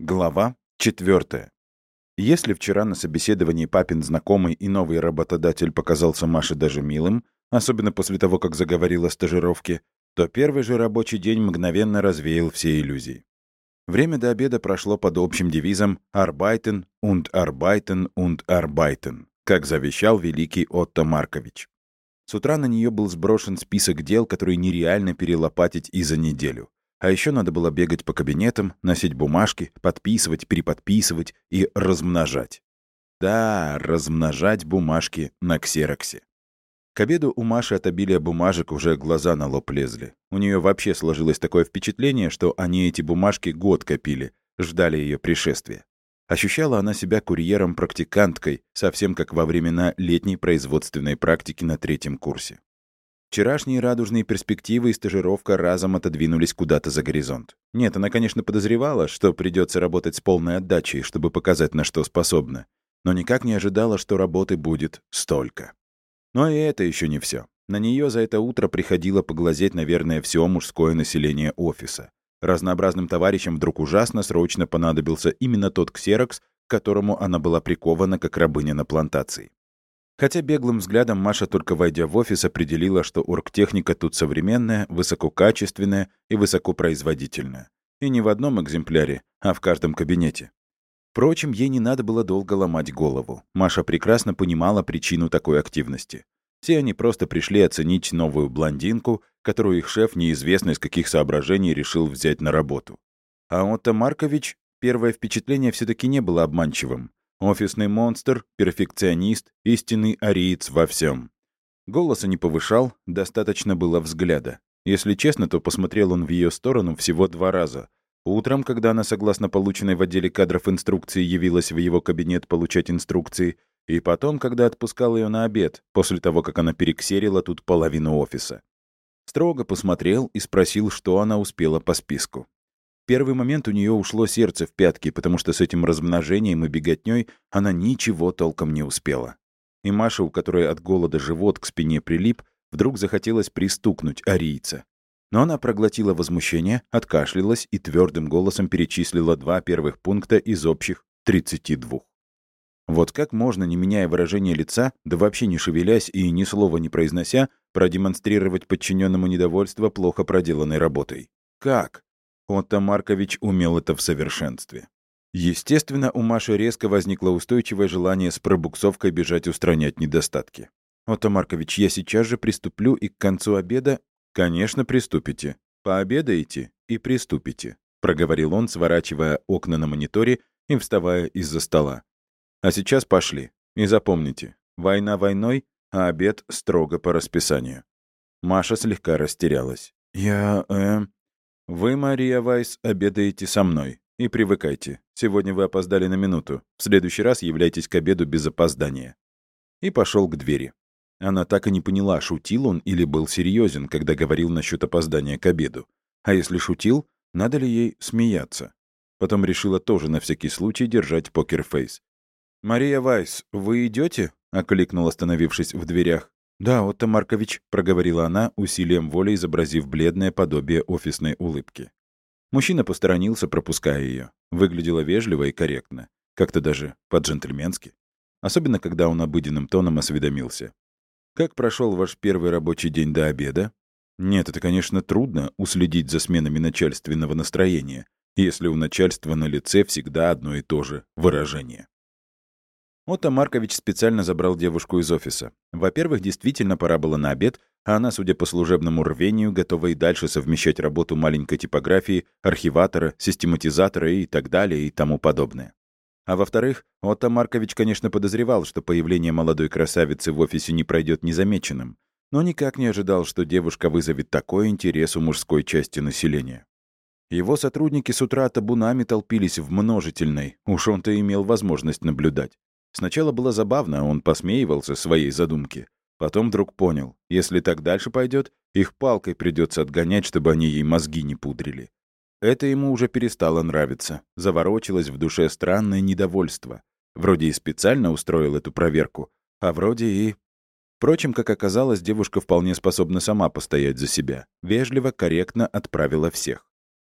Глава 4. Если вчера на собеседовании папин знакомый и новый работодатель показался Маше даже милым, особенно после того, как заговорил о стажировке, то первый же рабочий день мгновенно развеял все иллюзии. Время до обеда прошло под общим девизом «Arbeiten und Arbeiten und Arbeiten», как завещал великий Отто Маркович. С утра на нее был сброшен список дел, которые нереально перелопатить и за неделю. А еще надо было бегать по кабинетам, носить бумажки, подписывать, переподписывать и размножать. Да, размножать бумажки на ксероксе. К обеду у Маши от обилия бумажек уже глаза на лоб лезли. У нее вообще сложилось такое впечатление, что они эти бумажки год копили, ждали ее пришествия. Ощущала она себя курьером-практиканткой, совсем как во времена летней производственной практики на третьем курсе. Вчерашние радужные перспективы и стажировка разом отодвинулись куда-то за горизонт. Нет, она, конечно, подозревала, что придется работать с полной отдачей, чтобы показать, на что способна. Но никак не ожидала, что работы будет столько. Но и это еще не все. На нее за это утро приходило поглазеть, наверное, все мужское население офиса. Разнообразным товарищам вдруг ужасно срочно понадобился именно тот ксерокс, к которому она была прикована как рабыня на плантации. Хотя беглым взглядом Маша, только войдя в офис, определила, что оргтехника тут современная, высококачественная и высокопроизводительная. И не в одном экземпляре, а в каждом кабинете. Впрочем, ей не надо было долго ломать голову. Маша прекрасно понимала причину такой активности. Все они просто пришли оценить новую блондинку, которую их шеф неизвестно из каких соображений решил взять на работу. А Отто Маркович, первое впечатление все таки не было обманчивым. Офисный монстр, перфекционист, истинный ариец во всем. Голоса не повышал, достаточно было взгляда. Если честно, то посмотрел он в ее сторону всего два раза. Утром, когда она, согласно полученной в отделе кадров инструкции, явилась в его кабинет получать инструкции, и потом, когда отпускал ее на обед, после того, как она перексерила тут половину офиса. Строго посмотрел и спросил, что она успела по списку первый момент у нее ушло сердце в пятки, потому что с этим размножением и беготней она ничего толком не успела. И Маша, у которой от голода живот к спине прилип, вдруг захотелось пристукнуть арийца. Но она проглотила возмущение, откашлялась и твердым голосом перечислила два первых пункта из общих 32. Вот как можно, не меняя выражение лица, да вообще не шевелясь и ни слова не произнося, продемонстрировать подчиненному недовольство плохо проделанной работой? Как? Отто Маркович умел это в совершенстве. Естественно, у Маши резко возникло устойчивое желание с пробуксовкой бежать устранять недостатки. «Отто Маркович, я сейчас же приступлю, и к концу обеда...» «Конечно, приступите. Пообедаете и приступите», — проговорил он, сворачивая окна на мониторе и вставая из-за стола. «А сейчас пошли. И запомните, война войной, а обед строго по расписанию». Маша слегка растерялась. «Я... э...» «Вы, Мария Вайс, обедаете со мной. И привыкайте. Сегодня вы опоздали на минуту. В следующий раз являйтесь к обеду без опоздания». И пошел к двери. Она так и не поняла, шутил он или был серьезен, когда говорил насчет опоздания к обеду. А если шутил, надо ли ей смеяться? Потом решила тоже на всякий случай держать покерфейс. «Мария Вайс, вы идете? окликнул, остановившись в дверях. «Да, Отто Маркович», — проговорила она, усилием воли изобразив бледное подобие офисной улыбки. Мужчина посторонился, пропуская ее. Выглядела вежливо и корректно. Как-то даже по-джентльменски. Особенно, когда он обыденным тоном осведомился. «Как прошел ваш первый рабочий день до обеда?» «Нет, это, конечно, трудно уследить за сменами начальственного настроения, если у начальства на лице всегда одно и то же выражение». Отто Маркович специально забрал девушку из офиса. Во-первых, действительно пора было на обед, а она, судя по служебному рвению, готова и дальше совмещать работу маленькой типографии, архиватора, систематизатора и так далее и тому подобное. А во-вторых, Отто Маркович, конечно, подозревал, что появление молодой красавицы в офисе не пройдет незамеченным, но никак не ожидал, что девушка вызовет такой интерес у мужской части населения. Его сотрудники с утра табунами толпились в множительной, уж он-то имел возможность наблюдать. Сначала было забавно, он посмеивался своей задумке. Потом вдруг понял, если так дальше пойдет, их палкой придется отгонять, чтобы они ей мозги не пудрили. Это ему уже перестало нравиться. Заворочилось в душе странное недовольство. Вроде и специально устроил эту проверку, а вроде и... Впрочем, как оказалось, девушка вполне способна сама постоять за себя. Вежливо, корректно отправила всех.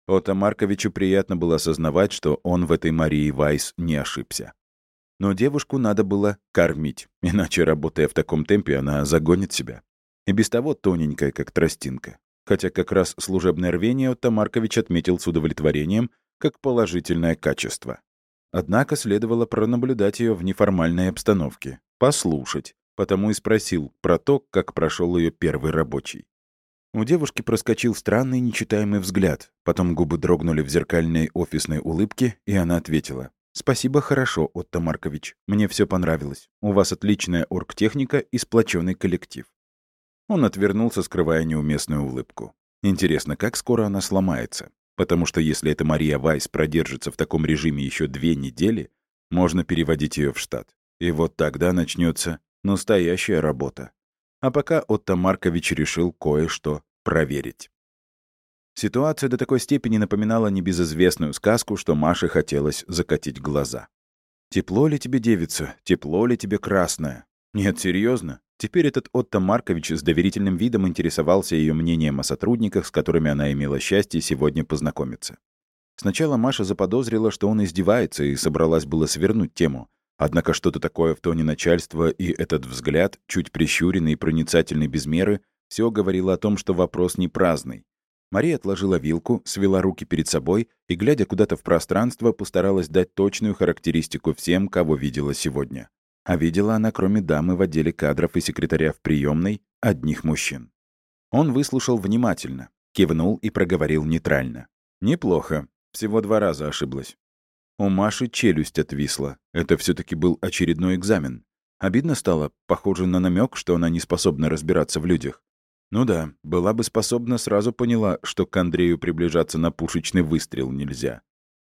Отто Марковичу приятно было осознавать, что он в этой Марии Вайс не ошибся. Но девушку надо было кормить, иначе, работая в таком темпе, она загонит себя. И без того тоненькая, как тростинка. Хотя как раз служебное рвение Отто Маркович отметил с удовлетворением как положительное качество. Однако следовало пронаблюдать ее в неформальной обстановке, послушать, потому и спросил про то, как прошел ее первый рабочий. У девушки проскочил странный нечитаемый взгляд, потом губы дрогнули в зеркальной офисной улыбке, и она ответила. «Спасибо, хорошо, Отто Маркович. Мне все понравилось. У вас отличная оргтехника и сплоченный коллектив». Он отвернулся, скрывая неуместную улыбку. Интересно, как скоро она сломается? Потому что если эта Мария Вайс продержится в таком режиме еще две недели, можно переводить ее в штат. И вот тогда начнется настоящая работа. А пока Отто Маркович решил кое-что проверить. Ситуация до такой степени напоминала небезызвестную сказку, что Маше хотелось закатить глаза. «Тепло ли тебе, девица? Тепло ли тебе, красная?» «Нет, серьезно. Теперь этот Отто Маркович с доверительным видом интересовался ее мнением о сотрудниках, с которыми она имела счастье сегодня познакомиться. Сначала Маша заподозрила, что он издевается, и собралась было свернуть тему. Однако что-то такое в тоне начальства и этот взгляд, чуть прищуренный и проницательный без меры, все говорило о том, что вопрос не праздный. Мария отложила вилку, свела руки перед собой и, глядя куда-то в пространство, постаралась дать точную характеристику всем, кого видела сегодня. А видела она, кроме дамы в отделе кадров и секретаря в приемной, одних мужчин. Он выслушал внимательно, кивнул и проговорил нейтрально. «Неплохо. Всего два раза ошиблась. У Маши челюсть отвисла. Это все таки был очередной экзамен. Обидно стало, похоже на намек, что она не способна разбираться в людях. Ну да, была бы способна, сразу поняла, что к Андрею приближаться на пушечный выстрел нельзя.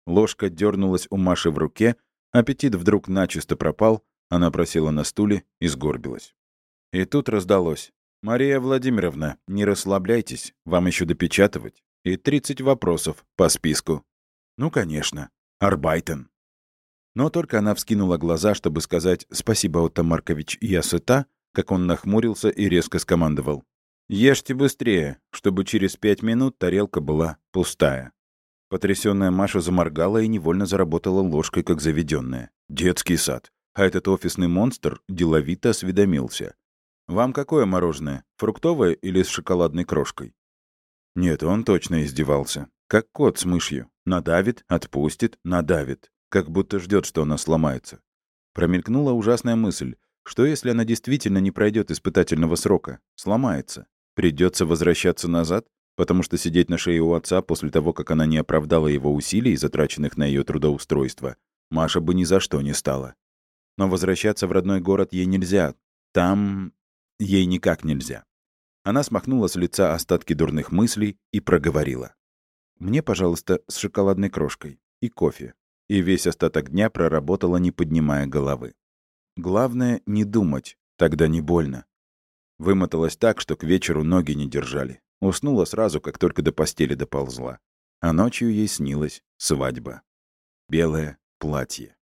Ложка дернулась у Маши в руке, аппетит вдруг начисто пропал, она просела на стуле и сгорбилась. И тут раздалось. «Мария Владимировна, не расслабляйтесь, вам еще допечатывать. И 30 вопросов по списку». «Ну, конечно. Арбайтен. Но только она вскинула глаза, чтобы сказать «Спасибо, Отто Маркович, я сыта», как он нахмурился и резко скомандовал. «Ешьте быстрее, чтобы через пять минут тарелка была пустая». Потрясённая Маша заморгала и невольно заработала ложкой, как заведенная. Детский сад. А этот офисный монстр деловито осведомился. «Вам какое мороженое? Фруктовое или с шоколадной крошкой?» Нет, он точно издевался. Как кот с мышью. Надавит, отпустит, надавит. Как будто ждет, что она сломается. Промелькнула ужасная мысль. Что если она действительно не пройдет испытательного срока? Сломается. Придется возвращаться назад? Потому что сидеть на шее у отца после того, как она не оправдала его усилий, затраченных на ее трудоустройство, Маша бы ни за что не стала. Но возвращаться в родной город ей нельзя. Там ей никак нельзя. Она смахнула с лица остатки дурных мыслей и проговорила. Мне, пожалуйста, с шоколадной крошкой. И кофе. И весь остаток дня проработала, не поднимая головы. Главное — не думать, тогда не больно. Вымоталась так, что к вечеру ноги не держали. Уснула сразу, как только до постели доползла. А ночью ей снилась свадьба. Белое платье.